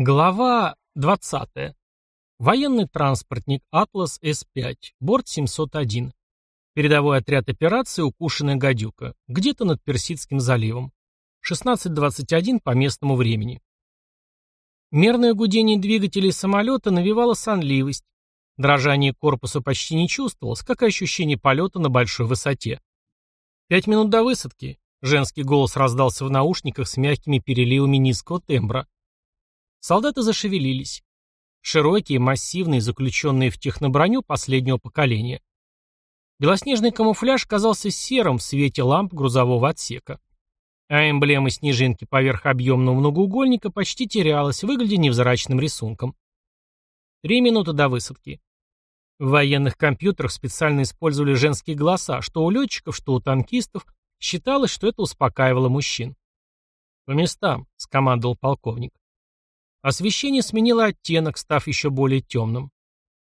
Глава 20. Военный транспортник «Атлас С-5», борт 701. Передовой отряд операции «Укушенная гадюка», где-то над Персидским заливом. 16.21 по местному времени. Мерное гудение двигателей самолета навевало сонливость. Дрожание корпуса почти не чувствовалось, как и ощущение полета на большой высоте. «Пять минут до высадки», — женский голос раздался в наушниках с мягкими переливами низкого тембра. Солдаты зашевелились. Широкие, массивные, заключенные в техноброню последнего поколения. Белоснежный камуфляж казался серым в свете ламп грузового отсека. А эмблема снежинки поверх объемного многоугольника почти терялась, выглядя невзрачным рисунком. Три минуты до высадки. В военных компьютерах специально использовали женские голоса, что у летчиков, что у танкистов, считалось, что это успокаивало мужчин. «По местам», — скомандовал полковник. Освещение сменило оттенок, став еще более темным.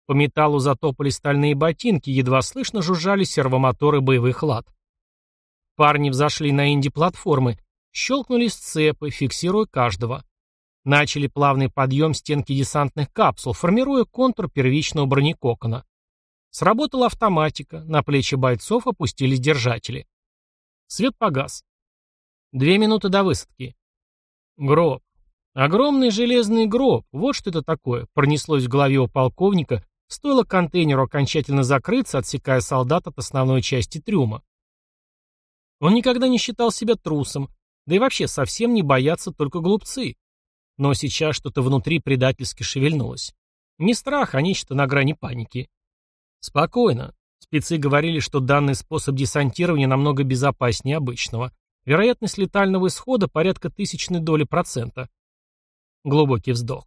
По металлу затопали стальные ботинки, едва слышно жужжали сервомоторы боевых лад. Парни взошли на инди-платформы, щелкнули сцепы, фиксируя каждого. Начали плавный подъем стенки десантных капсул, формируя контур первичного бронекокона. Сработала автоматика, на плечи бойцов опустились держатели. Свет погас. Две минуты до высадки. Гроб. Огромный железный гроб, вот что это такое, пронеслось в голове у полковника, стоило контейнеру окончательно закрыться, отсекая солдат от основной части трюма. Он никогда не считал себя трусом, да и вообще совсем не боятся только глупцы. Но сейчас что-то внутри предательски шевельнулось. Не страх, а нечто на грани паники. Спокойно. Спецы говорили, что данный способ десантирования намного безопаснее обычного. Вероятность летального исхода порядка тысячной доли процента. Глубокий вздох.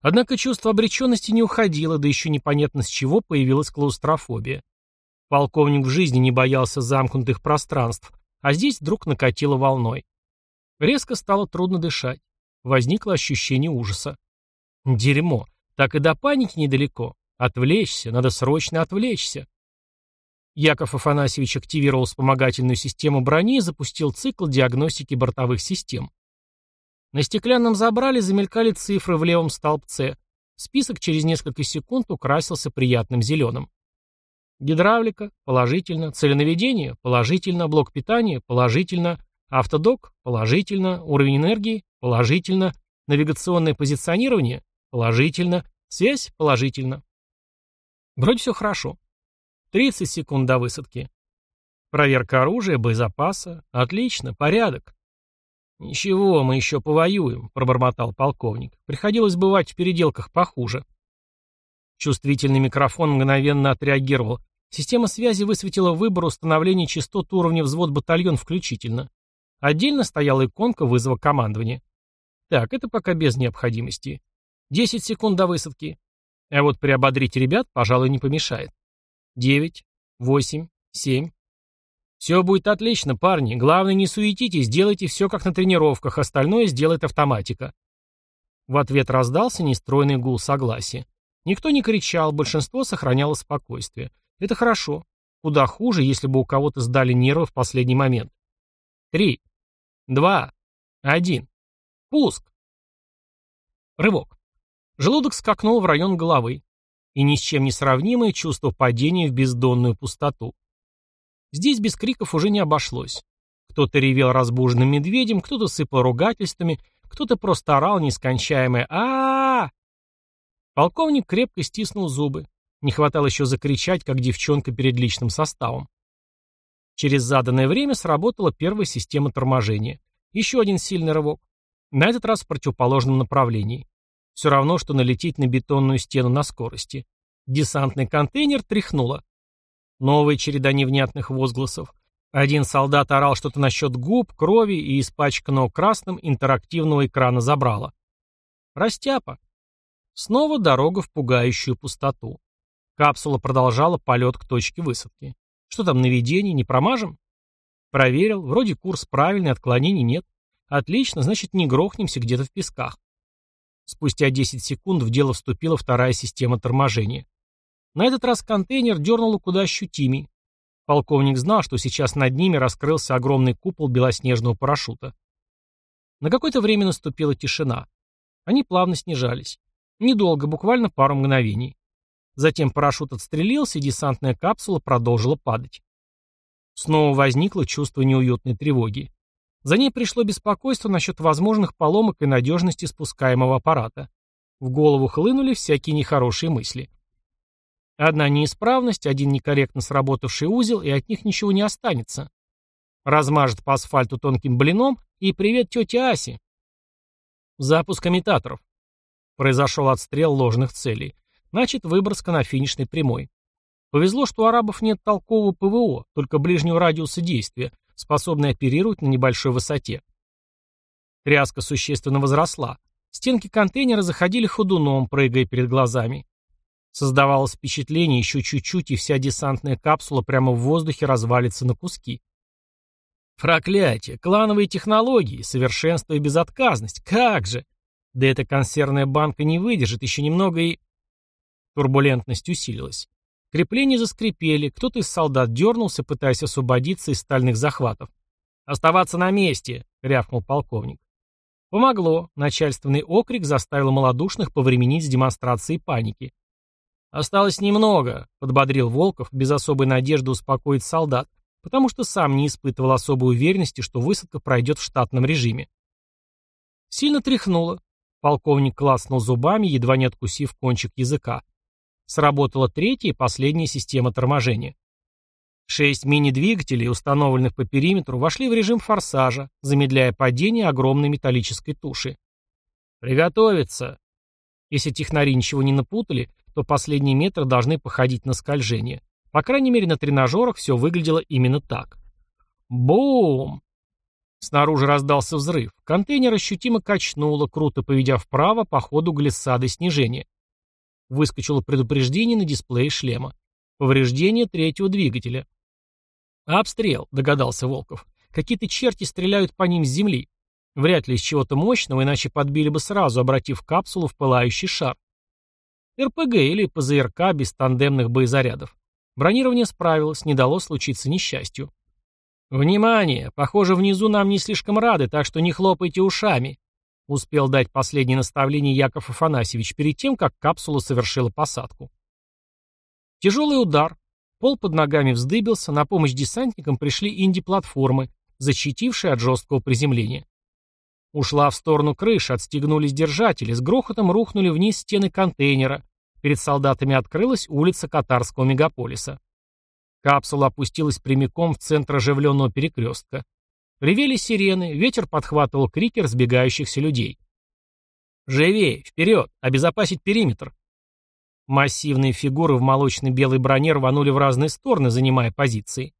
Однако чувство обреченности не уходило, да еще непонятно с чего появилась клаустрофобия. Полковник в жизни не боялся замкнутых пространств, а здесь вдруг накатило волной. Резко стало трудно дышать. Возникло ощущение ужаса. Дерьмо. Так и до паники недалеко. Отвлечься, надо срочно отвлечься. Яков Афанасьевич активировал вспомогательную систему брони и запустил цикл диагностики бортовых систем. На стеклянном забрале замелькали цифры в левом столбце. Список через несколько секунд украсился приятным зеленым. Гидравлика – положительно. Целенаведение – положительно. Блок питания – положительно. Автодок – положительно. Уровень энергии – положительно. Навигационное позиционирование – положительно. Связь – положительно. Вроде все хорошо. 30 секунд до высадки. Проверка оружия, боезапаса. Отлично, порядок. «Ничего, мы еще повоюем», — пробормотал полковник. «Приходилось бывать в переделках похуже». Чувствительный микрофон мгновенно отреагировал. Система связи высветила выбор установления частот уровня взвод-батальон включительно. Отдельно стояла иконка вызова командования. Так, это пока без необходимости. Десять секунд до высадки. А вот приободрить ребят, пожалуй, не помешает. Девять, восемь, семь, «Все будет отлично, парни. Главное, не суетитесь, делайте все, как на тренировках, остальное сделает автоматика». В ответ раздался нестройный гул согласия. Никто не кричал, большинство сохраняло спокойствие. Это хорошо. Куда хуже, если бы у кого-то сдали нервы в последний момент. Три, два, один. Пуск. Рывок. Желудок скакнул в район головы. И ни с чем не сравнимое чувство падения в бездонную пустоту. Здесь без криков уже не обошлось. Кто-то ревел разбуженным медведем, кто-то сыпал ругательствами, кто-то просто орал нескончаемое а, -а, Полковник крепко стиснул зубы. Не хватало еще закричать, как девчонка перед личным составом. Через заданное время сработала первая система торможения. Еще один сильный рывок. На этот раз в противоположном направлении. Все равно, что налететь на бетонную стену на скорости. Десантный контейнер тряхнуло. Новая череда невнятных возгласов. Один солдат орал что-то насчет губ, крови и испачканного красным интерактивного экрана забрала. Растяпа. Снова дорога в пугающую пустоту. Капсула продолжала полет к точке высадки. Что там, наведение, не промажем? Проверил, вроде курс правильный, отклонений нет. Отлично, значит не грохнемся где-то в песках. Спустя 10 секунд в дело вступила вторая система торможения. На этот раз контейнер дернуло куда ощутимей. Полковник знал, что сейчас над ними раскрылся огромный купол белоснежного парашюта. На какое-то время наступила тишина. Они плавно снижались. Недолго, буквально пару мгновений. Затем парашют отстрелился, и десантная капсула продолжила падать. Снова возникло чувство неуютной тревоги. За ней пришло беспокойство насчет возможных поломок и надежности спускаемого аппарата. В голову хлынули всякие нехорошие мысли. Одна неисправность, один некорректно сработавший узел, и от них ничего не останется. Размажет по асфальту тонким блином и привет тете Асе. Запуск имитаторов. Произошел отстрел ложных целей. Значит, выброска на финишной прямой. Повезло, что у арабов нет толкового ПВО, только ближнего радиуса действия, способный оперировать на небольшой высоте. Тряска существенно возросла. Стенки контейнера заходили ходуном, прыгая перед глазами. Создавалось впечатление, еще чуть-чуть, и вся десантная капсула прямо в воздухе развалится на куски. Проклятие! Клановые технологии, совершенство и безотказность. Как же! Да эта консервная банка не выдержит еще немного и... Турбулентность усилилась. Крепления заскрипели, кто-то из солдат дернулся, пытаясь освободиться из стальных захватов. «Оставаться на месте!» — рявкнул полковник. Помогло. Начальственный окрик заставил малодушных повременить с демонстрацией паники. «Осталось немного», — подбодрил Волков, без особой надежды успокоить солдат, потому что сам не испытывал особой уверенности, что высадка пройдет в штатном режиме. Сильно тряхнуло. Полковник класснул зубами, едва не откусив кончик языка. Сработала третья и последняя система торможения. Шесть мини-двигателей, установленных по периметру, вошли в режим форсажа, замедляя падение огромной металлической туши. «Приготовиться!» Если технари ничего не напутали, то последние метры должны походить на скольжение. По крайней мере, на тренажерах все выглядело именно так. Бум! Снаружи раздался взрыв. Контейнер ощутимо качнуло, круто поведя вправо по ходу глиссады снижения. Выскочило предупреждение на дисплее шлема. Повреждение третьего двигателя. «Обстрел», — догадался Волков. «Какие-то черти стреляют по ним с земли. Вряд ли из чего-то мощного, иначе подбили бы сразу, обратив капсулу в пылающий шар. РПГ или ПЗРК без тандемных боезарядов. Бронирование справилось, не дало случиться несчастью. «Внимание! Похоже, внизу нам не слишком рады, так что не хлопайте ушами», успел дать последнее наставление Яков Афанасьевич перед тем, как капсула совершила посадку. Тяжелый удар. Пол под ногами вздыбился, на помощь десантникам пришли инди-платформы, защитившие от жесткого приземления. Ушла в сторону крыши, отстегнулись держатели, с грохотом рухнули вниз стены контейнера. Перед солдатами открылась улица катарского мегаполиса. Капсула опустилась прямиком в центр оживленного перекрестка. Ревели сирены, ветер подхватывал крики разбегающихся людей. «Живей! Вперед! Обезопасить периметр!» Массивные фигуры в молочной белой броне рванули в разные стороны, занимая позиции.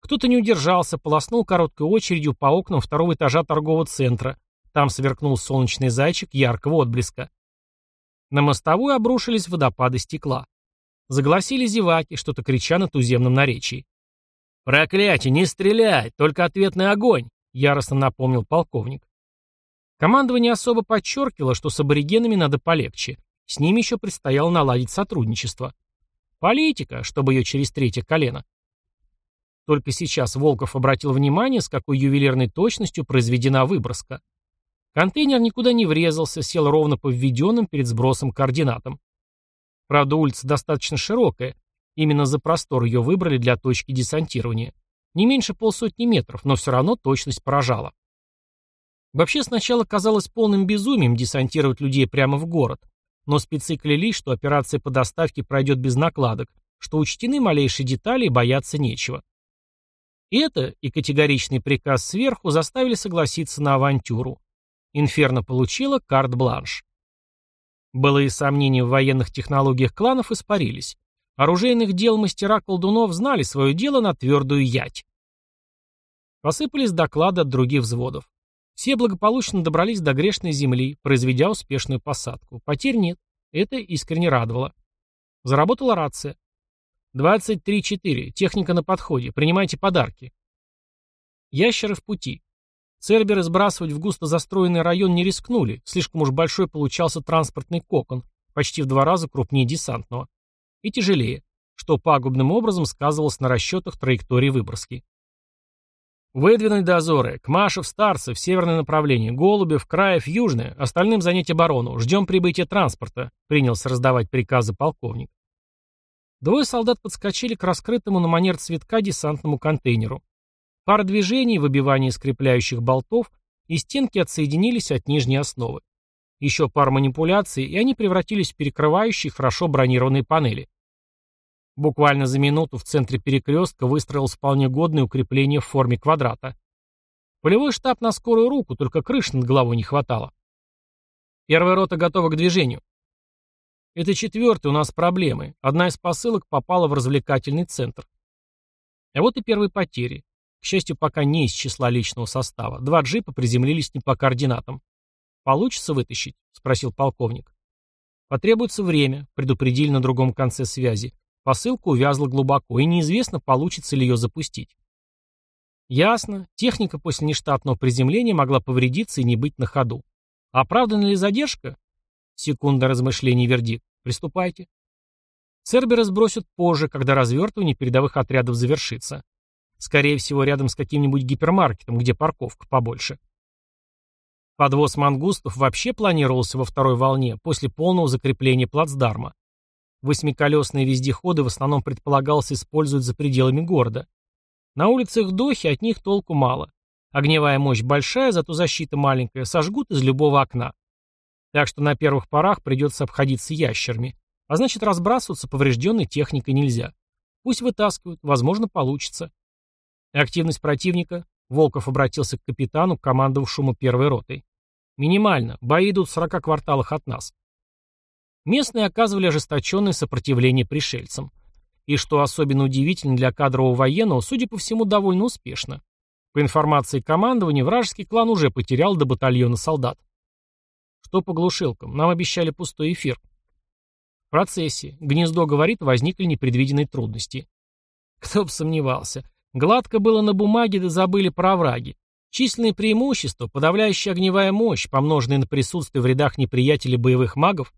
Кто-то не удержался, полоснул короткой очередью по окнам второго этажа торгового центра. Там сверкнул солнечный зайчик яркого отблеска. На мостовую обрушились водопады стекла. Загласили зеваки, что-то крича на туземном наречии. «Проклятие, не стрелять, только ответный огонь!» — яростно напомнил полковник. Командование особо подчеркивало, что с аборигенами надо полегче. С ними еще предстояло наладить сотрудничество. Политика, чтобы ее через третье колено. Только сейчас Волков обратил внимание, с какой ювелирной точностью произведена выброска. Контейнер никуда не врезался, сел ровно по введенным перед сбросом координатам. Правда, улица достаточно широкая. Именно за простор ее выбрали для точки десантирования. Не меньше полсотни метров, но все равно точность поражала. Вообще сначала казалось полным безумием десантировать людей прямо в город, но спецы клялись, что операция по доставке пройдет без накладок, что учтены малейшие детали и бояться нечего. Это и категоричный приказ сверху заставили согласиться на авантюру. Инферно получила карт-бланш. Былые сомнения в военных технологиях кланов испарились. Оружейных дел мастера колдунов знали свое дело на твердую ять. Посыпались доклады от других взводов. Все благополучно добрались до грешной земли, произведя успешную посадку. Потерь нет. Это искренне радовало. Заработала рация. 23-4. Техника на подходе. Принимайте подарки. Ящеры в пути. Церберы сбрасывать в густо застроенный район не рискнули. Слишком уж большой получался транспортный кокон, почти в два раза крупнее десантного. И тяжелее, что пагубным образом сказывалось на расчетах траектории выброски. «Выдвинуть дозоры. Кмашев, Старцев, северное направление. Голубев, Краев, южное. Остальным занять оборону. Ждем прибытия транспорта», — принялся раздавать приказы полковник. Двое солдат подскочили к раскрытому на манер цветка десантному контейнеру. Пара движений, выбивание скрепляющих болтов, и стенки отсоединились от нижней основы. Еще пара манипуляций, и они превратились в перекрывающие хорошо бронированные панели. Буквально за минуту в центре перекрестка выстроилось вполне годное укрепление в форме квадрата. Полевой штаб на скорую руку, только крыши над головой не хватало. Первая рота готова к движению. Это четвертый, у нас проблемы. Одна из посылок попала в развлекательный центр. А вот и первые потери. К счастью, пока не из числа личного состава. Два джипа приземлились не по координатам. «Получится вытащить?» — спросил полковник. «Потребуется время», — предупредили на другом конце связи. Посылка увязла глубоко, и неизвестно, получится ли ее запустить. Ясно, техника после нештатного приземления могла повредиться и не быть на ходу. Оправдана ли задержка? Секунда размышлений вердикт. Приступайте. Цербера сбросят позже, когда развертывание передовых отрядов завершится. Скорее всего, рядом с каким-нибудь гипермаркетом, где парковка побольше. Подвоз мангустов вообще планировался во второй волне, после полного закрепления плацдарма. Восьмиколесные вездеходы в основном предполагалось использовать за пределами города. На улицах Дохи от них толку мало. Огневая мощь большая, зато защита маленькая, сожгут из любого окна. Так что на первых порах придется обходиться ящерами. А значит, разбрасываться поврежденной техникой нельзя. Пусть вытаскивают, возможно, получится. Активность противника. Волков обратился к капитану, командовавшему первой ротой. Минимально. Бои идут в 40 кварталах от нас. Местные оказывали ожесточенное сопротивление пришельцам. И что особенно удивительно для кадрового военного, судя по всему, довольно успешно. По информации командования, вражеский клан уже потерял до батальона солдат. Что по глушилкам? Нам обещали пустой эфир. В процессе. Гнездо говорит, возникли непредвиденные трудности. Кто бы сомневался. Гладко было на бумаге, да забыли про враги. Численные преимущества, подавляющая огневая мощь, помноженная на присутствие в рядах неприятелей боевых магов,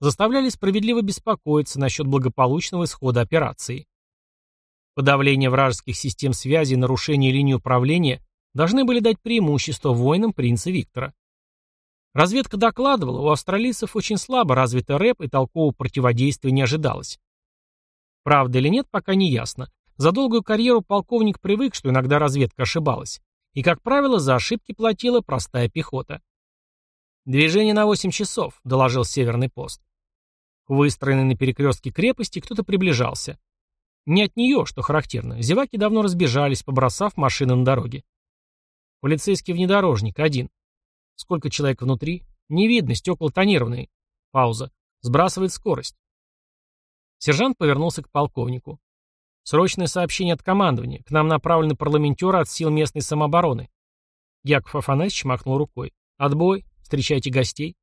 заставляли справедливо беспокоиться насчет благополучного исхода операции. Подавление вражеских систем связи и нарушение линии управления должны были дать преимущество воинам принца Виктора. Разведка докладывала, у австралийцев очень слабо развита рэп и толкового противодействия не ожидалось. Правда или нет, пока не ясно. За долгую карьеру полковник привык, что иногда разведка ошибалась. И, как правило, за ошибки платила простая пехота. «Движение на 8 часов», — доложил Северный пост. К выстроенной на перекрестке крепости кто-то приближался. Не от нее, что характерно. Зеваки давно разбежались, побросав машины на дороге. Полицейский внедорожник, один. Сколько человек внутри? Не видно, стекла тонированные. Пауза. Сбрасывает скорость. Сержант повернулся к полковнику. Срочное сообщение от командования. К нам направлены парламентеры от сил местной самообороны. Яков Афанасьевич махнул рукой. Отбой. Встречайте гостей.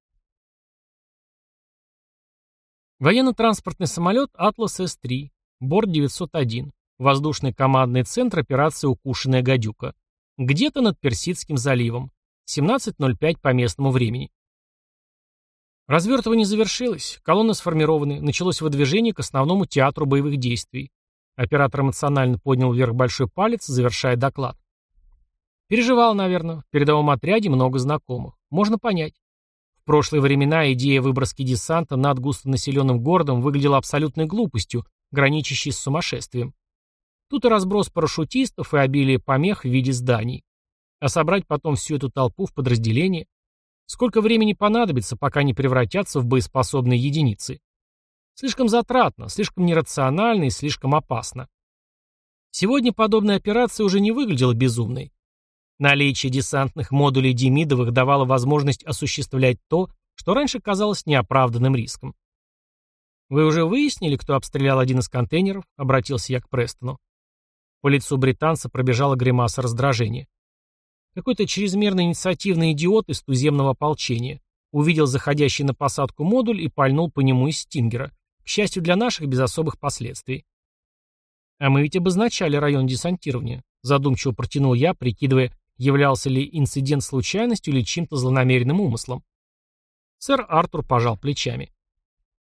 Военно-транспортный самолет «Атлас С-3», борт 901, воздушный командный центр операции «Укушенная гадюка», где-то над Персидским заливом, 17.05 по местному времени. Развертывание завершилось, колонны сформированы, началось выдвижение к основному театру боевых действий. Оператор эмоционально поднял вверх большой палец, завершая доклад. Переживал, наверное. В передовом отряде много знакомых. Можно понять. В прошлые времена идея выброски десанта над густонаселенным городом выглядела абсолютной глупостью, граничащей с сумасшествием. Тут и разброс парашютистов, и обилие помех в виде зданий. А собрать потом всю эту толпу в подразделение? Сколько времени понадобится, пока они превратятся в боеспособные единицы? Слишком затратно, слишком нерационально и слишком опасно. Сегодня подобная операция уже не выглядела безумной. Наличие десантных модулей Демидовых давало возможность осуществлять то, что раньше казалось неоправданным риском. «Вы уже выяснили, кто обстрелял один из контейнеров?» — обратился я к Престону. По лицу британца пробежала гримаса раздражения. Какой-то чрезмерно инициативный идиот из туземного ополчения увидел заходящий на посадку модуль и пальнул по нему из стингера. К счастью для наших, без особых последствий. А мы ведь обозначали район десантирования. Задумчиво протянул я, прикидывая, являлся ли инцидент случайностью или чем-то злонамеренным умыслом. Сэр Артур пожал плечами.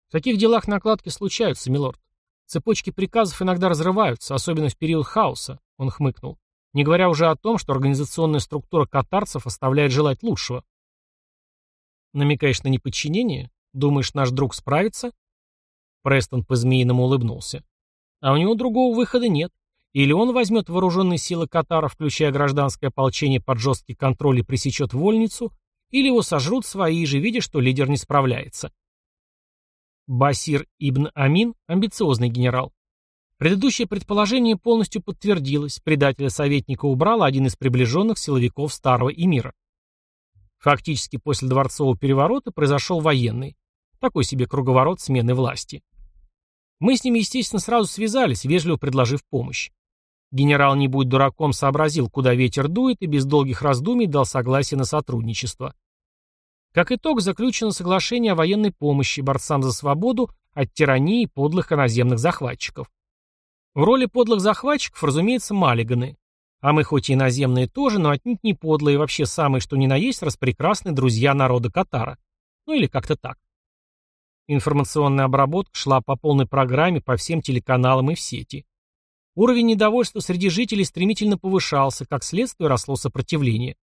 В таких делах накладки случаются, милорд. Цепочки приказов иногда разрываются, особенно в период хаоса, он хмыкнул. Не говоря уже о том, что организационная структура катарцев оставляет желать лучшего. Намекаешь на неподчинение? Думаешь, наш друг справится? Престон по-змеиному улыбнулся. А у него другого выхода нет. Или он возьмет вооруженные силы Катара, включая гражданское ополчение под жесткий контроль и пресечет вольницу, или его сожрут свои же, видя, что лидер не справляется. Басир ибн Амин – амбициозный генерал. Предыдущее предположение полностью подтвердилось, предателя советника убрал один из приближенных силовиков старого эмира. Фактически после дворцового переворота произошел военный. Такой себе круговорот смены власти. Мы с ним, естественно, сразу связались, вежливо предложив помощь. Генерал, не будь дураком, сообразил, куда ветер дует, и без долгих раздумий дал согласие на сотрудничество. Как итог, заключено соглашение о военной помощи борцам за свободу от тирании подлых иноземных захватчиков. В роли подлых захватчиков, разумеется, малиганы. А мы хоть и иноземные тоже, но отнюдь не подлые, вообще самые что ни на есть распрекрасные друзья народа Катара. Ну или как-то так. Информационная обработка шла по полной программе по всем телеканалам и в сети. Уровень недовольства среди жителей стремительно повышался, как следствие росло сопротивление.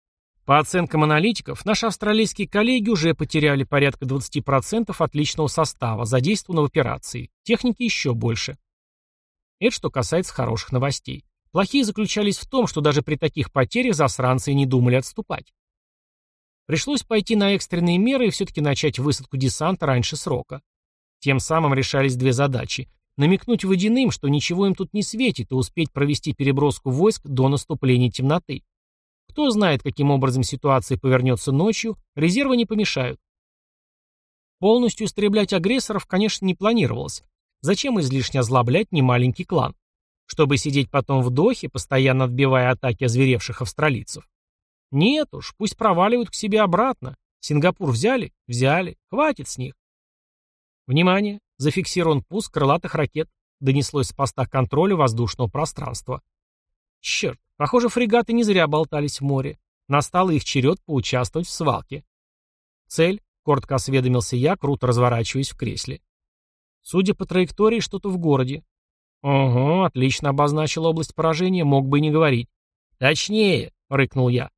По оценкам аналитиков, наши австралийские коллеги уже потеряли порядка 20% от личного состава, задействованного в операции, техники еще больше. Это что касается хороших новостей. Плохие заключались в том, что даже при таких потерях засранцы не думали отступать. Пришлось пойти на экстренные меры и все-таки начать высадку десанта раньше срока. Тем самым решались две задачи намекнуть водяным, что ничего им тут не светит, и успеть провести переброску войск до наступления темноты. Кто знает, каким образом ситуация повернется ночью, резервы не помешают. Полностью истреблять агрессоров, конечно, не планировалось. Зачем излишне озлоблять немаленький клан? Чтобы сидеть потом в дохе, постоянно отбивая атаки озверевших австралийцев. Нет уж, пусть проваливают к себе обратно. Сингапур взяли? Взяли. Хватит с них. Внимание! Зафиксирован пуск крылатых ракет. Донеслось с поста контроля воздушного пространства. Черт, похоже, фрегаты не зря болтались в море. Настал их черед поучаствовать в свалке. Цель, коротко осведомился я, круто разворачиваясь в кресле. Судя по траектории, что-то в городе. Ого, отлично обозначил область поражения, мог бы и не говорить. Точнее, рыкнул я.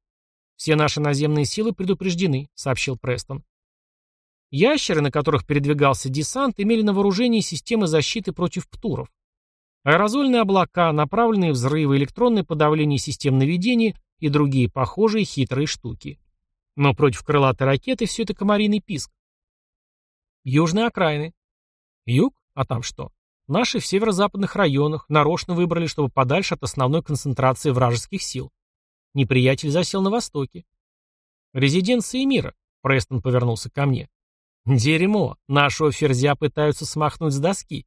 Все наши наземные силы предупреждены, сообщил Престон. Ящеры, на которых передвигался десант, имели на вооружении системы защиты против птуров. Аэрозольные облака, направленные взрывы, электронное подавление систем наведения и другие похожие хитрые штуки. Но против крылатой ракеты все это комариный писк. Южные окраины. Юг? А там что? Наши в северо-западных районах нарочно выбрали, чтобы подальше от основной концентрации вражеских сил. Неприятель засел на востоке. Резиденция мира. Престон повернулся ко мне. Дерьмо. Нашего ферзя пытаются смахнуть с доски.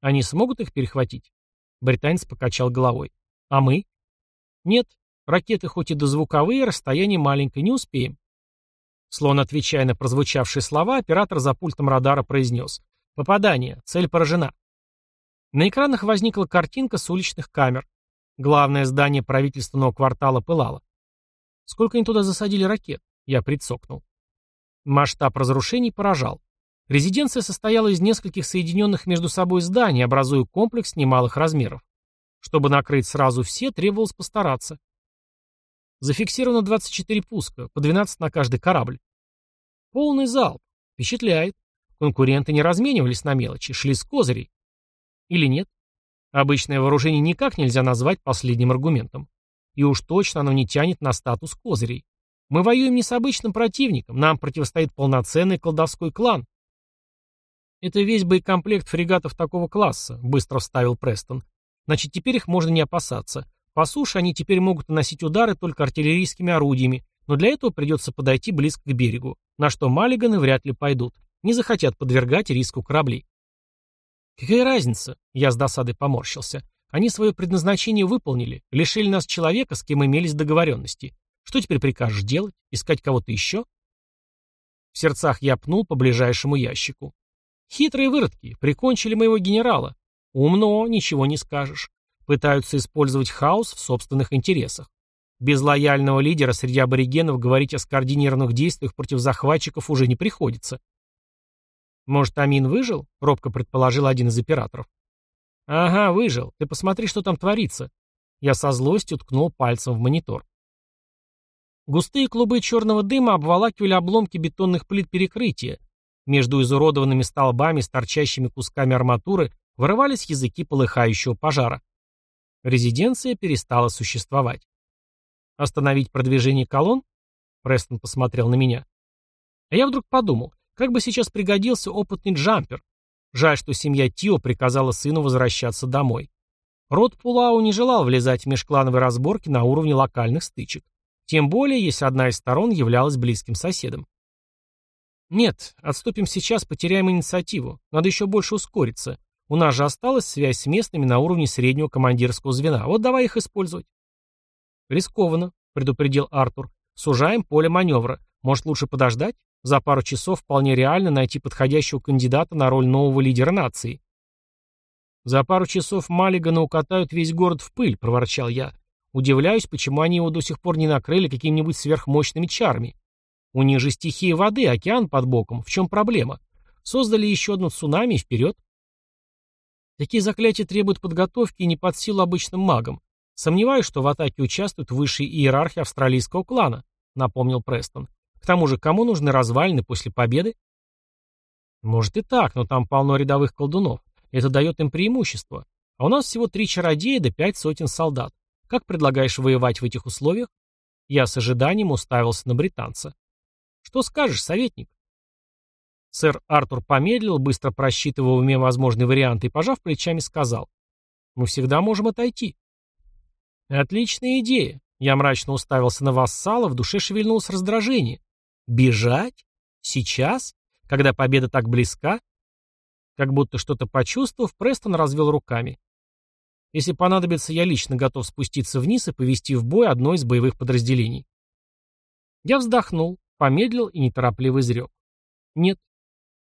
Они смогут их перехватить? Британец покачал головой. А мы? Нет. Ракеты хоть и дозвуковые, расстояние маленькое, не успеем. Словно отвечая на прозвучавшие слова, оператор за пультом радара произнес. Попадание. Цель поражена. На экранах возникла картинка с уличных камер. Главное здание правительственного квартала пылало. Сколько они туда засадили ракет? Я прицокнул. Масштаб разрушений поражал. Резиденция состояла из нескольких соединенных между собой зданий, образуя комплекс немалых размеров. Чтобы накрыть сразу все, требовалось постараться. Зафиксировано 24 пуска, по 12 на каждый корабль. Полный залп. Впечатляет. Конкуренты не разменивались на мелочи, шли с козырей. Или нет? Обычное вооружение никак нельзя назвать последним аргументом. И уж точно оно не тянет на статус козырей. Мы воюем не с обычным противником, нам противостоит полноценный колдовской клан. Это весь боекомплект фрегатов такого класса, быстро вставил Престон. Значит, теперь их можно не опасаться. По суше они теперь могут наносить удары только артиллерийскими орудиями, но для этого придется подойти близко к берегу, на что маллиганы вряд ли пойдут, не захотят подвергать риску корабли. Какая разница? Я с досадой поморщился. Они свое предназначение выполнили, лишили нас человека, с кем имелись договоренности. Что теперь прикажешь делать? Искать кого-то еще? В сердцах я пнул по ближайшему ящику. Хитрые выродки, прикончили моего генерала. Умно, ничего не скажешь. Пытаются использовать хаос в собственных интересах. Без лояльного лидера среди аборигенов говорить о скоординированных действиях против захватчиков уже не приходится. Может, Амин выжил? Робко предположил один из операторов. Ага, выжил. Ты посмотри, что там творится. Я со злостью ткнул пальцем в монитор. Густые клубы черного дыма обволакивали обломки бетонных плит перекрытия. Между изуродованными столбами с торчащими кусками арматуры вырывались языки полыхающего пожара. Резиденция перестала существовать. Остановить продвижение колонн? Престон посмотрел на меня. А я вдруг подумал, как бы сейчас пригодился опытный джампер. Жаль, что семья Тио приказала сыну возвращаться домой. Род Пулау не желал влезать в межклановые разборки на уровне локальных стычек. Тем более, если одна из сторон являлась близким соседом. Нет, отступим сейчас, потеряем инициативу. Надо еще больше ускориться. У нас же осталась связь с местными на уровне среднего командирского звена. Вот давай их использовать. Рискованно, предупредил Артур. Сужаем поле маневра. Может, лучше подождать? За пару часов вполне реально найти подходящего кандидата на роль нового лидера нации. За пару часов Маллигана укатают весь город в пыль, проворчал я. Удивляюсь, почему они его до сих пор не накрыли какими-нибудь сверхмощными чарами. У них же стихия воды, океан под боком. В чем проблема? Создали еще одно цунами и вперед. Такие заклятия требуют подготовки и не под силу обычным магам. Сомневаюсь, что в атаке участвуют высшие иерархи австралийского клана, напомнил Престон. К тому же, кому нужны развалины после победы? Может и так, но там полно рядовых колдунов. Это дает им преимущество. А у нас всего три чародея да пять сотен солдат. Как предлагаешь воевать в этих условиях? Я с ожиданием уставился на британца. Что скажешь, советник? Сэр Артур помедлил, быстро просчитывая в уме возможные варианты и, пожав плечами, сказал. Мы всегда можем отойти. Отличная идея. Я мрачно уставился на вассала, в душе шевельнулось раздражение. Бежать? Сейчас? Когда победа так близка? Как будто что-то почувствовав, Престон развел руками. Если понадобится, я лично готов спуститься вниз и повести в бой одно из боевых подразделений. Я вздохнул, помедлил и неторопливо изрек. Нет,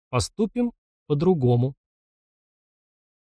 поступим по-другому.